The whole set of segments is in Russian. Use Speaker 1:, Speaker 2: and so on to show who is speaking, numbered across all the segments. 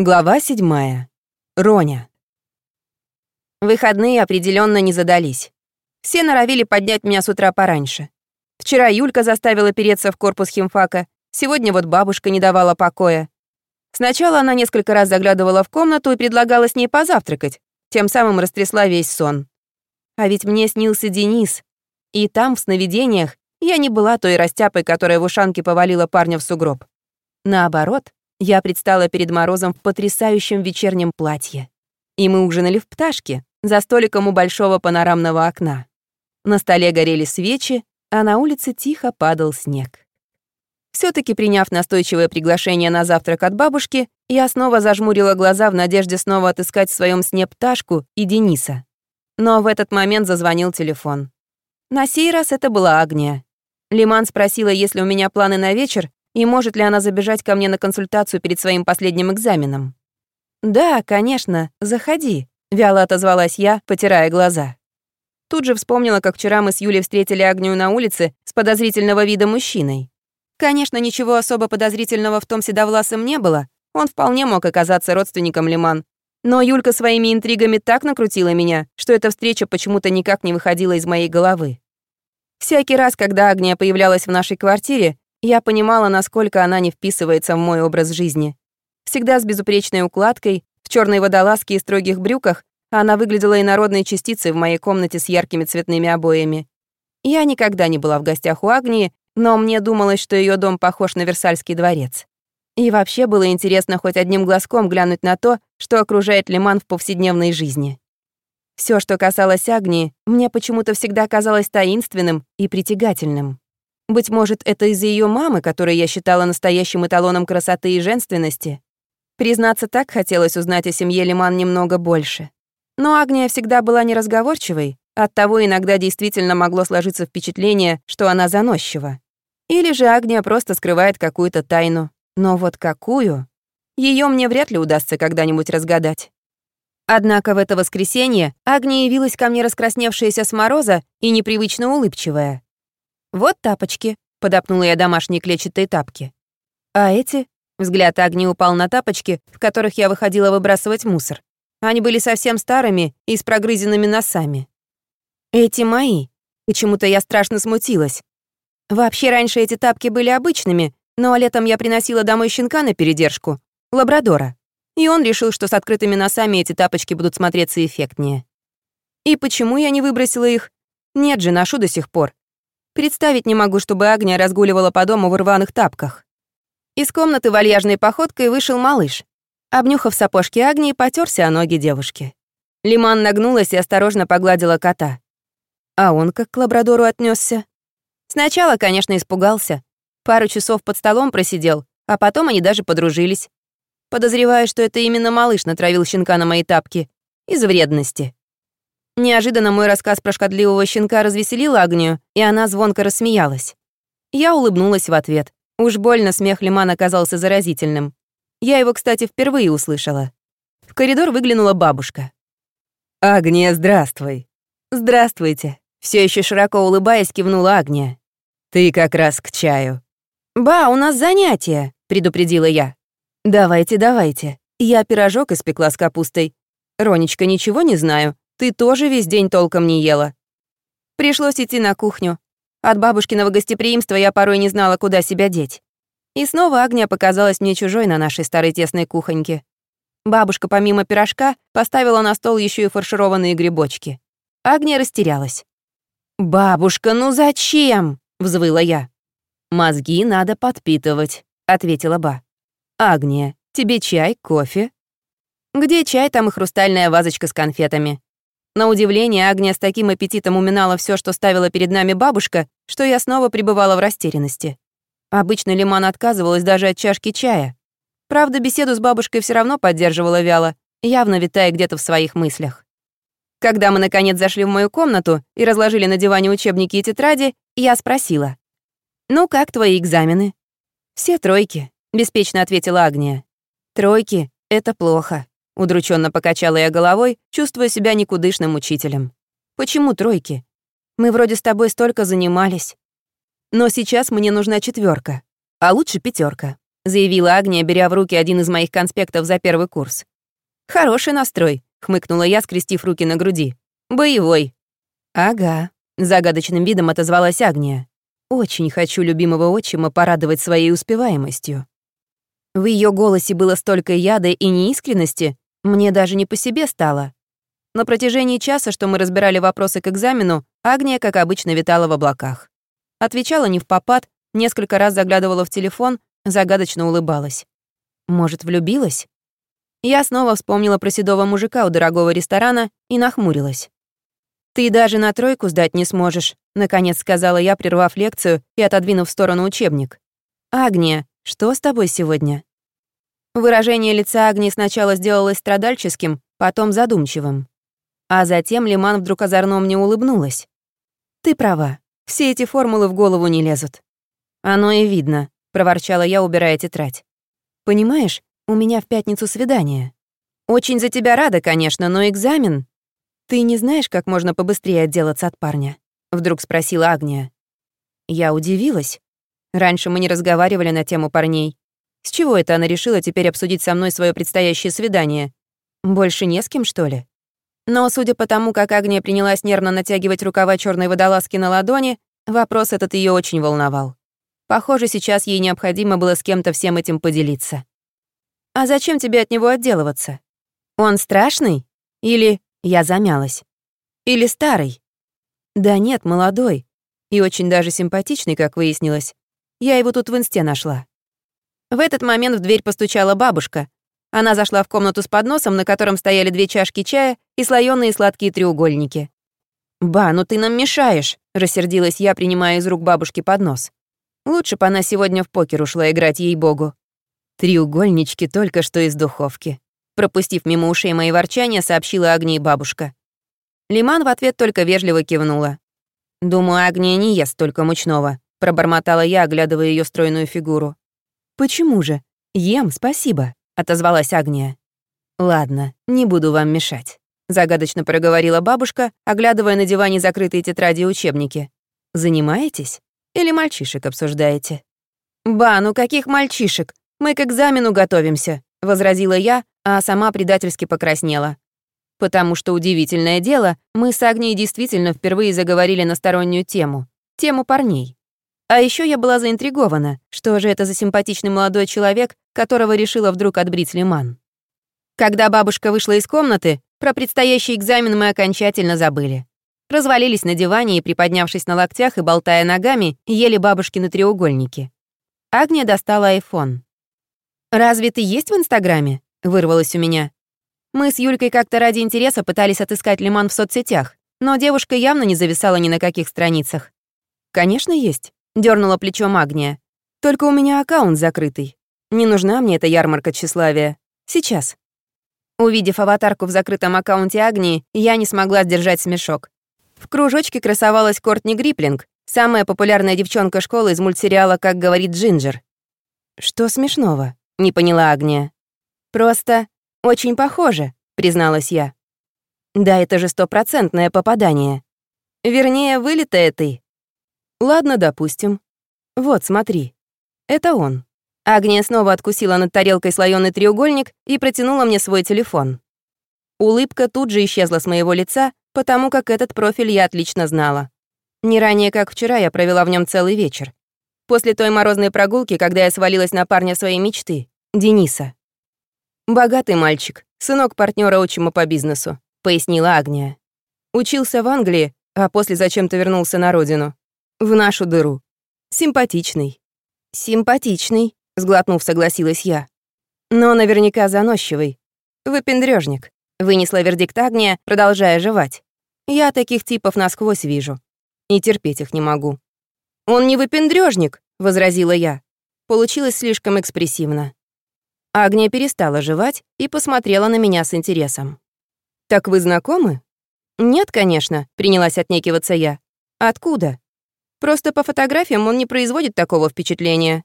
Speaker 1: Глава седьмая. Роня. Выходные определенно не задались. Все норовили поднять меня с утра пораньше. Вчера Юлька заставила переться в корпус химфака, сегодня вот бабушка не давала покоя. Сначала она несколько раз заглядывала в комнату и предлагала с ней позавтракать, тем самым растрясла весь сон. А ведь мне снился Денис. И там, в сновидениях, я не была той растяпой, которая в ушанке повалила парня в сугроб. Наоборот, я предстала перед Морозом в потрясающем вечернем платье. И мы ужинали в пташке, за столиком у большого панорамного окна. На столе горели свечи, а на улице тихо падал снег. все таки приняв настойчивое приглашение на завтрак от бабушки, я снова зажмурила глаза в надежде снова отыскать в своем сне пташку и Дениса. Но в этот момент зазвонил телефон. На сей раз это была Агния. Лиман спросила, есть ли у меня планы на вечер, и может ли она забежать ко мне на консультацию перед своим последним экзаменом. «Да, конечно, заходи», — вяло отозвалась я, потирая глаза. Тут же вспомнила, как вчера мы с Юлей встретили Агнию на улице с подозрительного вида мужчиной. Конечно, ничего особо подозрительного в том седовласом не было, он вполне мог оказаться родственником Лиман. Но Юлька своими интригами так накрутила меня, что эта встреча почему-то никак не выходила из моей головы. Всякий раз, когда Агния появлялась в нашей квартире, я понимала, насколько она не вписывается в мой образ жизни. Всегда с безупречной укладкой, в черной водолазке и строгих брюках, она выглядела инородной частицей в моей комнате с яркими цветными обоями. Я никогда не была в гостях у Агнии, но мне думалось, что ее дом похож на Версальский дворец. И вообще было интересно хоть одним глазком глянуть на то, что окружает Лиман в повседневной жизни. Все, что касалось Агнии, мне почему-то всегда казалось таинственным и притягательным. Быть может, это из-за ее мамы, которую я считала настоящим эталоном красоты и женственности. Признаться, так хотелось узнать о семье Лиман немного больше. Но Агния всегда была неразговорчивой, оттого иногда действительно могло сложиться впечатление, что она заносчива. Или же Агния просто скрывает какую-то тайну. Но вот какую? Ее мне вряд ли удастся когда-нибудь разгадать. Однако в это воскресенье Агния явилась ко мне раскрасневшаяся с мороза и непривычно улыбчивая. «Вот тапочки», — подопнула я домашние клетчатые тапки. «А эти?» — взгляд Агни упал на тапочки, в которых я выходила выбрасывать мусор. Они были совсем старыми и с прогрызенными носами. «Эти мои». Почему-то я страшно смутилась. Вообще, раньше эти тапки были обычными, но летом я приносила домой щенка на передержку, лабрадора. И он решил, что с открытыми носами эти тапочки будут смотреться эффектнее. И почему я не выбросила их? Нет же, ношу до сих пор. Представить не могу, чтобы Агния разгуливала по дому в рваных тапках. Из комнаты вальяжной походкой вышел малыш. Обнюхав сапожки Агнии, потерся о ноги девушки. Лиман нагнулась и осторожно погладила кота. А он как к лабрадору отнесся. Сначала, конечно, испугался. Пару часов под столом просидел, а потом они даже подружились. Подозреваю, что это именно малыш натравил щенка на мои тапки. Из вредности. Неожиданно мой рассказ про шкодливого щенка развеселил Агнию, и она звонко рассмеялась. Я улыбнулась в ответ. Уж больно смех Лиман оказался заразительным. Я его, кстати, впервые услышала. В коридор выглянула бабушка.
Speaker 2: «Агния, здравствуй!»
Speaker 1: «Здравствуйте!» Все еще широко улыбаясь, кивнула Агния.
Speaker 2: «Ты как раз к чаю».
Speaker 1: «Ба, у нас занятия», — предупредила я. «Давайте, давайте. Я пирожок испекла с капустой. Ронечка, ничего не знаю. Ты тоже весь день толком не ела. Пришлось идти на кухню. От бабушкиного гостеприимства я порой не знала, куда себя деть. И снова Агния показалась мне чужой на нашей старой тесной кухоньке. Бабушка помимо пирожка поставила на стол еще и фаршированные грибочки. Агния растерялась. «Бабушка, ну зачем?» — взвыла я. «Мозги надо подпитывать», — ответила Ба. «Агния, тебе чай, кофе?» «Где чай, там и хрустальная вазочка с конфетами. На удивление, Агния с таким аппетитом уминала все, что ставила перед нами бабушка, что я снова пребывала в растерянности. Обычно Лиман отказывалась даже от чашки чая. Правда, беседу с бабушкой все равно поддерживала вяло, явно витая где-то в своих мыслях. Когда мы, наконец, зашли в мою комнату и разложили на диване учебники и тетради, я спросила. «Ну, как твои экзамены?» «Все тройки», — беспечно ответила Агния. «Тройки — это плохо. Удрученно покачала я головой, чувствуя себя никудышным учителем. Почему тройки? Мы вроде с тобой столько занимались. Но сейчас мне нужна четверка, а лучше пятерка. заявила Агния, беря в руки один из моих конспектов за первый курс. «Хороший настрой», — хмыкнула я, скрестив руки на груди. «Боевой». «Ага», — загадочным видом отозвалась Агния. «Очень хочу любимого отчима порадовать своей успеваемостью». В ее голосе было столько яда и неискренности, мне даже не по себе стало. На протяжении часа, что мы разбирали вопросы к экзамену, Агния, как обычно, витала в облаках. Отвечала не в попад, несколько раз заглядывала в телефон, загадочно улыбалась. Может, влюбилась? Я снова вспомнила про седого мужика у дорогого ресторана и нахмурилась. «Ты даже на тройку сдать не сможешь», — наконец сказала я, прервав лекцию и отодвинув в сторону учебник. «Агния, что с тобой сегодня?» Выражение лица Агнии сначала сделалось страдальческим, потом задумчивым. А затем Лиман вдруг озорно мне улыбнулась. «Ты права, все эти формулы в голову не лезут». «Оно и видно», — проворчала я, убирая тетрадь. «Понимаешь, у меня в пятницу свидание. Очень за тебя рада, конечно, но экзамен...» «Ты не знаешь, как можно побыстрее отделаться от парня?» — вдруг спросила Агния. Я удивилась. Раньше мы не разговаривали на тему парней. С чего это она решила теперь обсудить со мной свое предстоящее свидание? Больше не с кем, что ли? Но, судя по тому, как Агния принялась нервно натягивать рукава черной водолазки на ладони, вопрос этот ее очень волновал. Похоже, сейчас ей необходимо было с кем-то всем этим поделиться. «А зачем тебе от него отделываться? Он страшный? Или...» Я замялась. «Или старый?» «Да нет, молодой. И очень даже симпатичный, как выяснилось. Я его тут в инсте нашла». В этот момент в дверь постучала бабушка, она зашла в комнату с подносом, на котором стояли две чашки чая и слоёные сладкие треугольники. «Ба, ну ты нам мешаешь», — рассердилась я, принимая из рук бабушки поднос. Лучше бы она сегодня в покер ушла играть, ей-богу. Треугольнички только что из духовки. Пропустив мимо ушей мои ворчания, сообщила Агнии бабушка. Лиман в ответ только вежливо кивнула. «Думаю, Агния не ест столько мучного», — пробормотала я, оглядывая ее стройную фигуру. «Почему же? Ем, спасибо» отозвалась Агния. «Ладно, не буду вам мешать», — загадочно проговорила бабушка, оглядывая на диване закрытые тетради и учебники. «Занимаетесь? Или мальчишек обсуждаете?» «Ба, ну каких мальчишек? Мы к экзамену готовимся», — возразила я, а сама предательски покраснела. Потому что удивительное дело, мы с Агнией действительно впервые заговорили на стороннюю тему — тему парней. А еще я была заинтригована, что же это за симпатичный молодой человек, которого решила вдруг отбрить Лиман. Когда бабушка вышла из комнаты, про предстоящий экзамен мы окончательно забыли. Развалились на диване и, приподнявшись на локтях и болтая ногами, ели бабушкины треугольники. Агния достала айфон. «Разве ты есть в Инстаграме?» — вырвалось у меня. Мы с Юлькой как-то ради интереса пытались отыскать Лиман в соцсетях, но девушка явно не зависала ни на каких страницах. «Конечно, есть дернула плечом Агния. Только у меня аккаунт закрытый. Не нужна мне эта ярмарка тщеславия. Сейчас. Увидев аватарку в закрытом аккаунте Агнии, я не смогла сдержать смешок. В кружочке красовалась Кортни Гриплинг, самая популярная девчонка школы из мультсериала «Как говорит Джинджер». «Что смешного?» — не поняла Агния. «Просто очень похоже», — призналась я. «Да, это же стопроцентное попадание. Вернее, вылитая ты. Ладно, допустим. Вот, смотри. Это он. Агния снова откусила над тарелкой слоёный треугольник и протянула мне свой телефон. Улыбка тут же исчезла с моего лица, потому как этот профиль я отлично знала. Не ранее, как вчера, я провела в нем целый вечер. После той морозной прогулки, когда я свалилась на парня своей мечты, Дениса. «Богатый мальчик, сынок партнера отчима по бизнесу», — пояснила Агния. Учился в Англии, а после зачем-то вернулся на родину. В нашу дыру. Симпатичный. Симпатичный, сглотнув, согласилась я. Но наверняка заносчивый. Выпендрёжник. Вынесла вердикт Агния, продолжая жевать. Я таких типов насквозь вижу. И терпеть их не могу. «Он не выпендрёжник», — возразила я. Получилось слишком экспрессивно. Агния перестала жевать и посмотрела на меня с интересом. «Так вы знакомы?» «Нет, конечно», — принялась отнекиваться я. «Откуда?» Просто по фотографиям он не производит такого впечатления.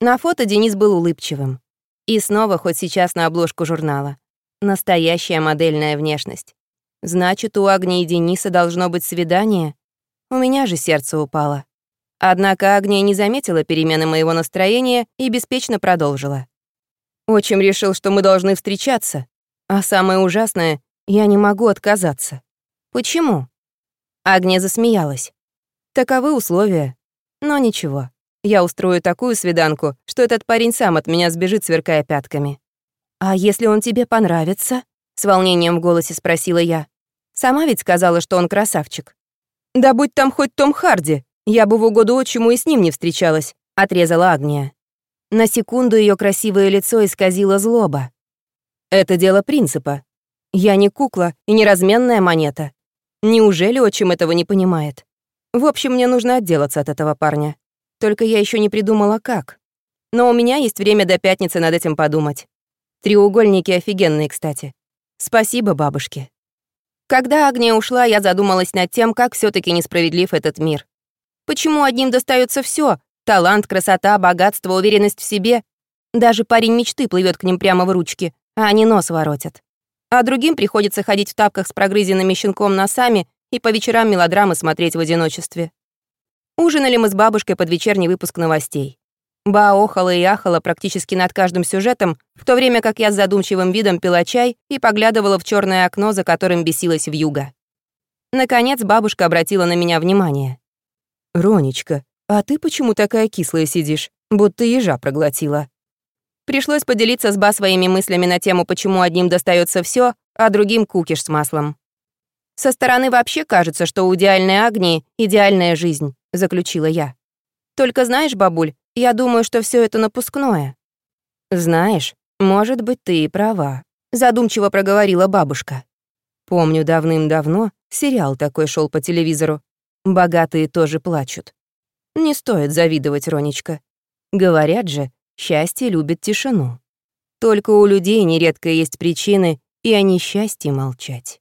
Speaker 1: На фото Денис был улыбчивым. И снова, хоть сейчас на обложку журнала. Настоящая модельная внешность. Значит, у Агни и Дениса должно быть свидание. У меня же сердце упало. Однако Агния не заметила перемены моего настроения и беспечно продолжила. Отчим решил, что мы должны встречаться. А самое ужасное, я не могу отказаться. Почему? Агния засмеялась. Таковы условия. Но ничего. Я устрою такую свиданку, что этот парень сам от меня сбежит, сверкая пятками. «А если он тебе понравится?» — с волнением в голосе спросила я. «Сама ведь сказала, что он красавчик». «Да будь там хоть Том Харди, я бы в угоду отчиму и с ним не встречалась», — отрезала Агния. На секунду ее красивое лицо исказило злоба. «Это дело принципа. Я не кукла и не разменная монета. Неужели отчим этого не понимает? В общем, мне нужно отделаться от этого парня. Только я еще не придумала, как. Но у меня есть время до пятницы над этим подумать. Треугольники офигенные, кстати. Спасибо бабушке. Когда Агния ушла, я задумалась над тем, как все таки несправедлив этот мир. Почему одним достается все: талант, красота, богатство, уверенность в себе? Даже парень мечты плывет к ним прямо в ручки, а они нос воротят. А другим приходится ходить в тапках с прогрызенными щенком носами и по вечерам мелодрамы смотреть в одиночестве. Ужинали мы с бабушкой под вечерний выпуск новостей. Ба охала и ахала практически над каждым сюжетом, в то время как я с задумчивым видом пила чай и поглядывала в черное окно, за которым бесилась вьюга. Наконец бабушка обратила на меня внимание. «Ронечка, а ты почему такая кислая сидишь, будто ежа проглотила?» Пришлось поделиться с Ба своими мыслями на тему, почему одним достается все, а другим кукиш с маслом. «Со стороны вообще кажется, что у идеальной Агнии идеальная жизнь», — заключила я. «Только знаешь, бабуль, я думаю, что все это напускное». «Знаешь, может быть, ты и права», — задумчиво проговорила бабушка. «Помню, давным-давно сериал такой шел по телевизору. Богатые тоже плачут. Не стоит завидовать, Ронечка. Говорят же, счастье любит тишину. Только у людей нередко есть причины и о несчастье молчать».